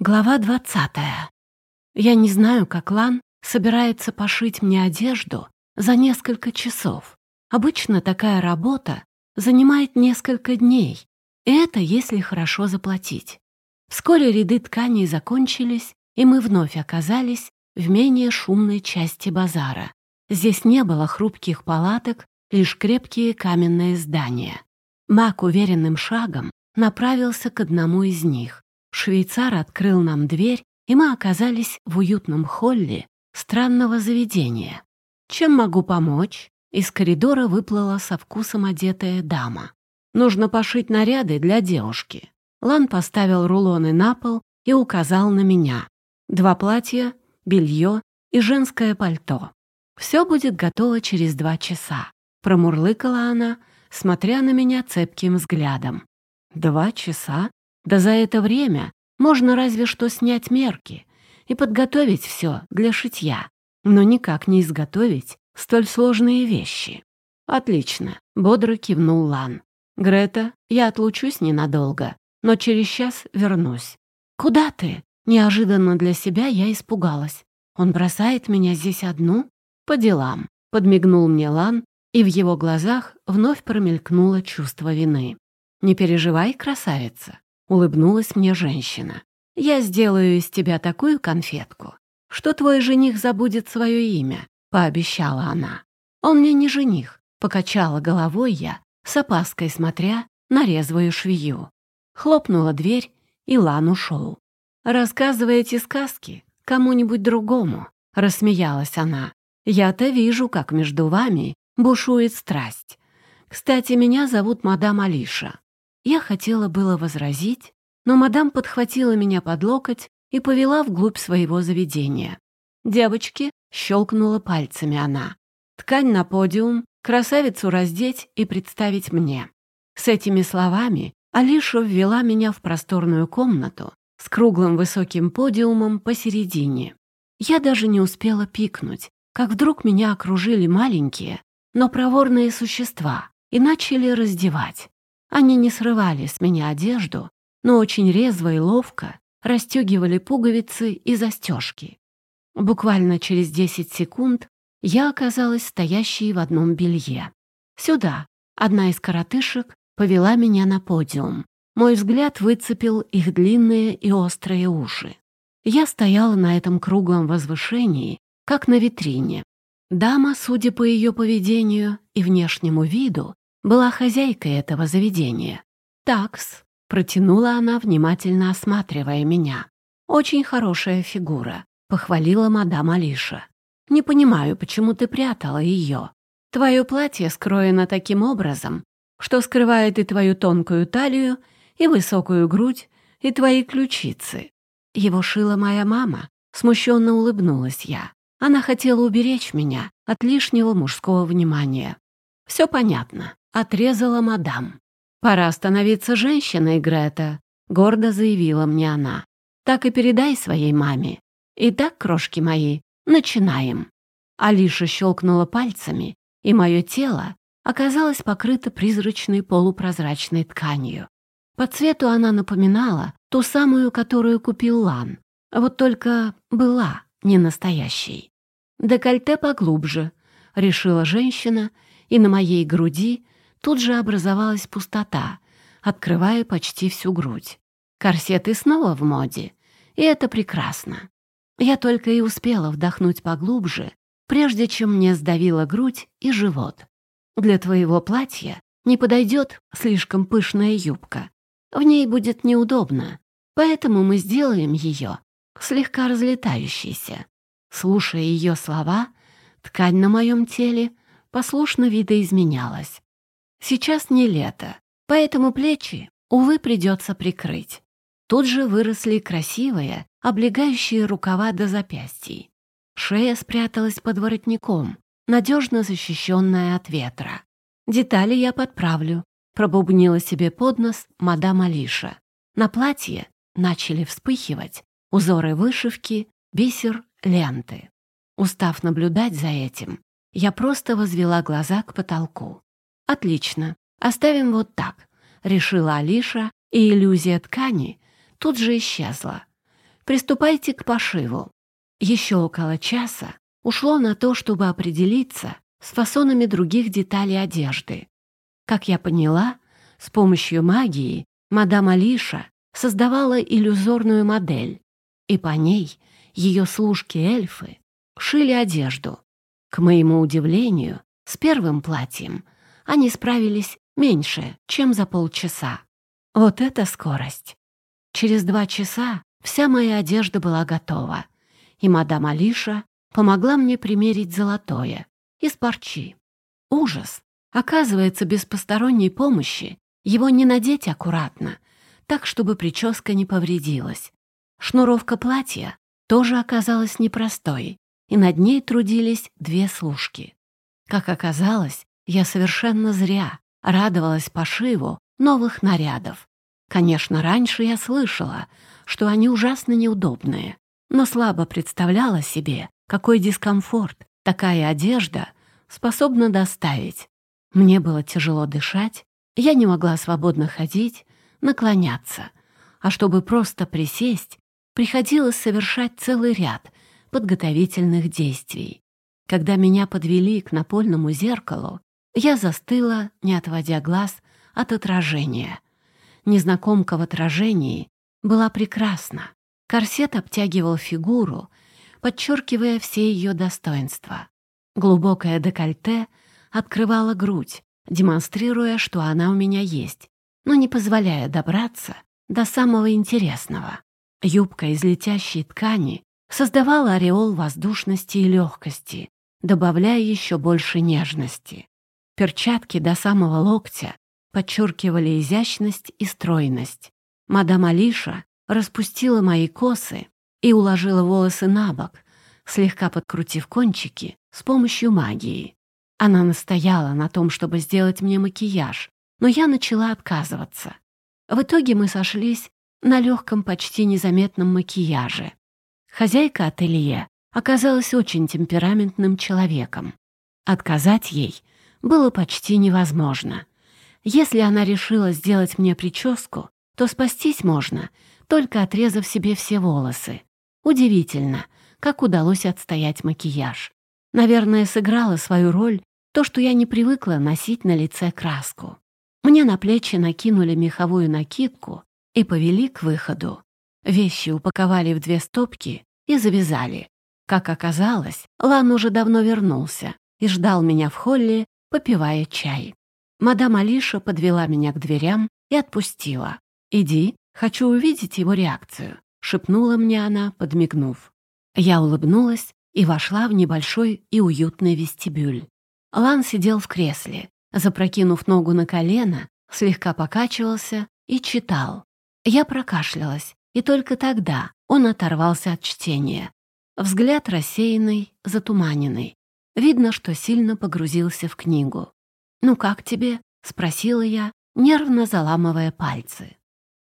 Глава двадцатая. Я не знаю, как Лан собирается пошить мне одежду за несколько часов. Обычно такая работа занимает несколько дней, и это если хорошо заплатить. Вскоре ряды тканей закончились, и мы вновь оказались в менее шумной части базара. Здесь не было хрупких палаток, лишь крепкие каменные здания. Мак уверенным шагом направился к одному из них. Швейцар открыл нам дверь, и мы оказались в уютном холле странного заведения. «Чем могу помочь?» Из коридора выплыла со вкусом одетая дама. «Нужно пошить наряды для девушки». Лан поставил рулоны на пол и указал на меня. Два платья, белье и женское пальто. Все будет готово через два часа. Промурлыкала она, смотря на меня цепким взглядом. Два часа? Да за это время можно разве что снять мерки и подготовить все для шитья, но никак не изготовить столь сложные вещи. «Отлично», — бодро кивнул Лан. «Грета, я отлучусь ненадолго, но через час вернусь». «Куда ты?» Неожиданно для себя я испугалась. «Он бросает меня здесь одну?» «По делам», — подмигнул мне Лан, и в его глазах вновь промелькнуло чувство вины. «Не переживай, красавица. Улыбнулась мне женщина. «Я сделаю из тебя такую конфетку, что твой жених забудет свое имя», — пообещала она. «Он мне не жених», — покачала головой я, с опаской смотря на резвую швею. Хлопнула дверь, и Лан ушел. «Рассказываете сказки кому-нибудь другому», — рассмеялась она. «Я-то вижу, как между вами бушует страсть. Кстати, меня зовут мадам Алиша. Я хотела было возразить, но мадам подхватила меня под локоть и повела вглубь своего заведения. «Девочки», — щелкнула пальцами она, «ткань на подиум, красавицу раздеть и представить мне». С этими словами Алиша ввела меня в просторную комнату с круглым высоким подиумом посередине. Я даже не успела пикнуть, как вдруг меня окружили маленькие, но проворные существа и начали раздевать. Они не срывали с меня одежду, но очень резво и ловко расстегивали пуговицы и застежки. Буквально через 10 секунд я оказалась стоящей в одном белье. Сюда одна из коротышек повела меня на подиум. Мой взгляд выцепил их длинные и острые уши. Я стояла на этом круглом возвышении, как на витрине. Дама, судя по ее поведению и внешнему виду, была хозяйкой этого заведения. «Такс», — протянула она, внимательно осматривая меня. «Очень хорошая фигура», — похвалила мадам Алиша. «Не понимаю, почему ты прятала ее. Твое платье скроено таким образом, что скрывает и твою тонкую талию, и высокую грудь, и твои ключицы. Его шила моя мама, смущенно улыбнулась я. Она хотела уберечь меня от лишнего мужского внимания. Все понятно отрезала мадам. «Пора становиться женщиной, Грета», — гордо заявила мне она. «Так и передай своей маме. Итак, крошки мои, начинаем». Алиша щелкнула пальцами, и мое тело оказалось покрыто призрачной полупрозрачной тканью. По цвету она напоминала ту самую, которую купил Лан, вот только была не настоящей. «Декольте поглубже», — решила женщина, и на моей груди тут же образовалась пустота, открывая почти всю грудь. Корсеты снова в моде, и это прекрасно. Я только и успела вдохнуть поглубже, прежде чем мне сдавила грудь и живот. Для твоего платья не подойдет слишком пышная юбка. В ней будет неудобно, поэтому мы сделаем ее слегка разлетающейся. Слушая ее слова, ткань на моем теле послушно видоизменялась. Сейчас не лето, поэтому плечи, увы, придется прикрыть. Тут же выросли красивые, облегающие рукава до запястий. Шея спряталась под воротником, надежно защищенная от ветра. Детали я подправлю, пробубнила себе под нос мадам Алиша. На платье начали вспыхивать узоры вышивки, бисер, ленты. Устав наблюдать за этим, я просто возвела глаза к потолку. «Отлично, оставим вот так», — решила Алиша, и иллюзия ткани тут же исчезла. Приступайте к пошиву. Еще около часа ушло на то, чтобы определиться с фасонами других деталей одежды. Как я поняла, с помощью магии мадам Алиша создавала иллюзорную модель, и по ней ее служки-эльфы шили одежду. К моему удивлению, с первым платьем они справились меньше, чем за полчаса. Вот это скорость! Через два часа вся моя одежда была готова, и мадам Алиша помогла мне примерить золотое из парчи. Ужас! Оказывается, без посторонней помощи его не надеть аккуратно, так, чтобы прическа не повредилась. Шнуровка платья тоже оказалась непростой, и над ней трудились две служки. Как оказалось, я совершенно зря радовалась пошиву новых нарядов. Конечно, раньше я слышала, что они ужасно неудобные, но слабо представляла себе, какой дискомфорт такая одежда способна доставить. Мне было тяжело дышать, я не могла свободно ходить, наклоняться, а чтобы просто присесть, приходилось совершать целый ряд подготовительных действий. Когда меня подвели к напольному зеркалу, я застыла, не отводя глаз от отражения. Незнакомка в отражении была прекрасна. Корсет обтягивал фигуру, подчеркивая все ее достоинства. Глубокое декольте открывало грудь, демонстрируя, что она у меня есть, но не позволяя добраться до самого интересного. Юбка из летящей ткани создавала ореол воздушности и легкости, добавляя еще больше нежности. Перчатки до самого локтя подчеркивали изящность и стройность. Мадам Алиша распустила мои косы и уложила волосы на бок, слегка подкрутив кончики с помощью магии. Она настояла на том, чтобы сделать мне макияж, но я начала отказываться. В итоге мы сошлись на легком, почти незаметном макияже. Хозяйка ателье оказалась очень темпераментным человеком. Отказать ей было почти невозможно. Если она решила сделать мне прическу, то спастись можно, только отрезав себе все волосы. Удивительно, как удалось отстоять макияж. Наверное, сыграла свою роль то, что я не привыкла носить на лице краску. Мне на плечи накинули меховую накидку и повели к выходу. Вещи упаковали в две стопки и завязали. Как оказалось, Лан уже давно вернулся и ждал меня в холле, попивая чай. Мадам Алиша подвела меня к дверям и отпустила. «Иди, хочу увидеть его реакцию», — шепнула мне она, подмигнув. Я улыбнулась и вошла в небольшой и уютный вестибюль. Лан сидел в кресле, запрокинув ногу на колено, слегка покачивался и читал. Я прокашлялась, и только тогда он оторвался от чтения. Взгляд рассеянный, затуманенный. Видно, что сильно погрузился в книгу. «Ну как тебе?» — спросила я, нервно заламывая пальцы.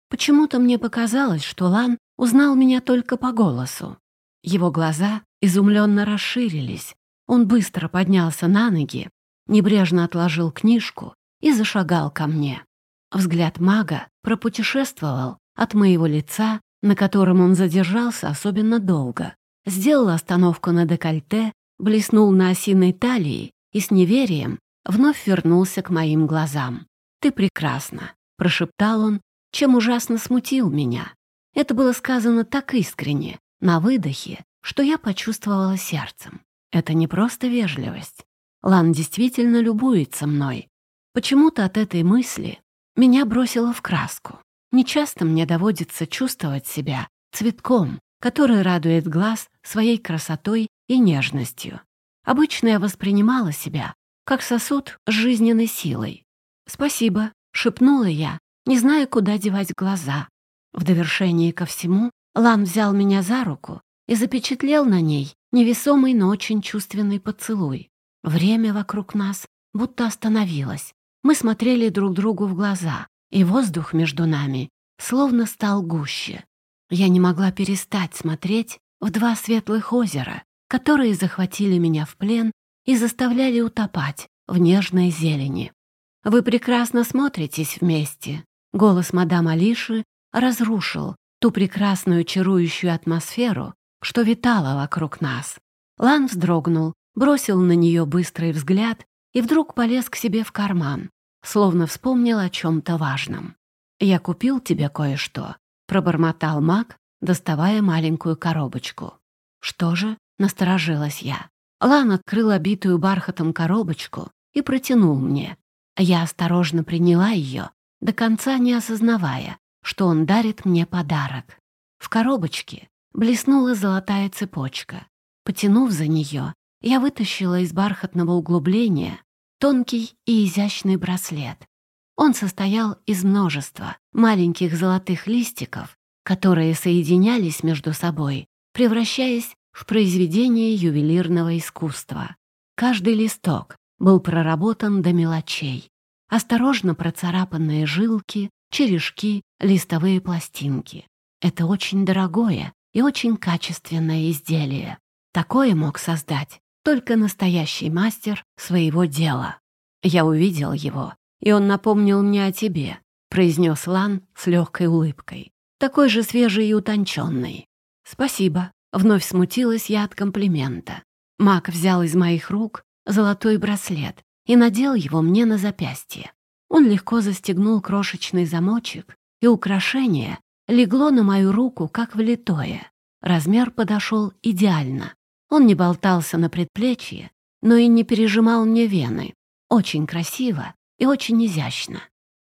Почему-то мне показалось, что Лан узнал меня только по голосу. Его глаза изумленно расширились. Он быстро поднялся на ноги, небрежно отложил книжку и зашагал ко мне. Взгляд мага пропутешествовал от моего лица, на котором он задержался особенно долго, сделал остановку на декольте, блеснул на осиной талии и с неверием вновь вернулся к моим глазам. «Ты прекрасна», — прошептал он, чем ужасно смутил меня. Это было сказано так искренне, на выдохе, что я почувствовала сердцем. Это не просто вежливость. Лан действительно любуется мной. Почему-то от этой мысли меня бросило в краску. Нечасто мне доводится чувствовать себя цветком, который радует глаз своей красотой и нежностью. Обычно я воспринимала себя как сосуд с жизненной силой. «Спасибо», — шепнула я, не зная, куда девать глаза. В довершении ко всему Лан взял меня за руку и запечатлел на ней невесомый, но очень чувственный поцелуй. Время вокруг нас будто остановилось. Мы смотрели друг другу в глаза, и воздух между нами словно стал гуще. Я не могла перестать смотреть в два светлых озера, которые захватили меня в плен и заставляли утопать в нежной зелени. «Вы прекрасно смотритесь вместе», — голос мадам Алиши разрушил ту прекрасную чарующую атмосферу, что витала вокруг нас. Лан вздрогнул, бросил на нее быстрый взгляд и вдруг полез к себе в карман, словно вспомнил о чем-то важном. «Я купил тебе кое-что», — пробормотал маг, доставая маленькую коробочку. «Что же?» — насторожилась я. Лан открыл обитую бархатом коробочку и протянул мне. Я осторожно приняла ее, до конца не осознавая, что он дарит мне подарок. В коробочке блеснула золотая цепочка. Потянув за нее, я вытащила из бархатного углубления тонкий и изящный браслет. Он состоял из множества маленьких золотых листиков, которые соединялись между собой, превращаясь в произведение ювелирного искусства. Каждый листок был проработан до мелочей. Осторожно процарапанные жилки, черешки, листовые пластинки. Это очень дорогое и очень качественное изделие. Такое мог создать только настоящий мастер своего дела. Я увидел его, и он напомнил мне о тебе, произнес Лан с легкой улыбкой, такой же свежий и утонченный. Спасибо. Вновь смутилась я от комплимента. Мак взял из моих рук золотой браслет и надел его мне на запястье. Он легко застегнул крошечный замочек, и украшение легло на мою руку, как влитое. Размер подошел идеально. Он не болтался на предплечье, но и не пережимал мне вены. Очень красиво и очень изящно.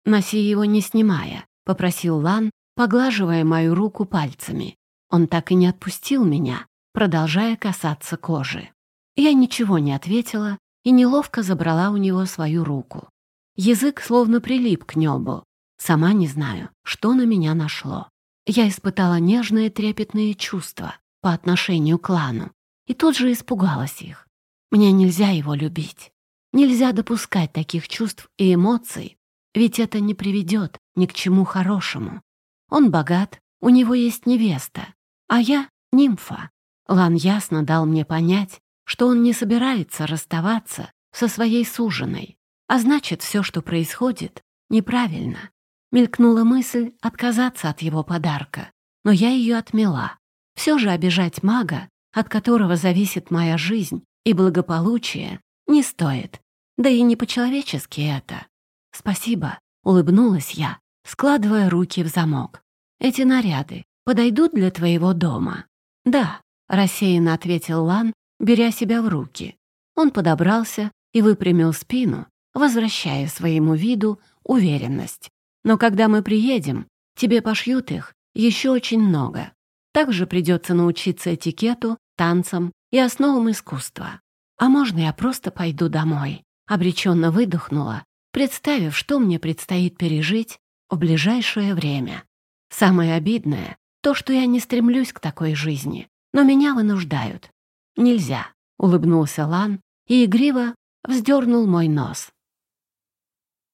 «Носи его не снимая», — попросил Лан, поглаживая мою руку пальцами. Он так и не отпустил меня, продолжая касаться кожи. Я ничего не ответила и неловко забрала у него свою руку. Язык словно прилип к небу. Сама не знаю, что на меня нашло. Я испытала нежные трепетные чувства по отношению к Лану и тут же испугалась их. Мне нельзя его любить. Нельзя допускать таких чувств и эмоций, ведь это не приведет ни к чему хорошему. Он богат, у него есть невеста, а я — нимфа. Лан ясно дал мне понять, что он не собирается расставаться со своей суженой, а значит, все, что происходит, неправильно. Мелькнула мысль отказаться от его подарка, но я ее отмела. Все же обижать мага, от которого зависит моя жизнь и благополучие, не стоит. Да и не по-человечески это. Спасибо, улыбнулась я, складывая руки в замок. Эти наряды подойдут для твоего дома?» «Да», — рассеянно ответил Лан, беря себя в руки. Он подобрался и выпрямил спину, возвращая своему виду уверенность. «Но когда мы приедем, тебе пошьют их еще очень много. Также придется научиться этикету, танцам и основам искусства. А можно я просто пойду домой?» Обреченно выдохнула, представив, что мне предстоит пережить в ближайшее время. Самое обидное, то, что я не стремлюсь к такой жизни, но меня вынуждают. Нельзя, улыбнулся Лан и игриво вздернул мой нос.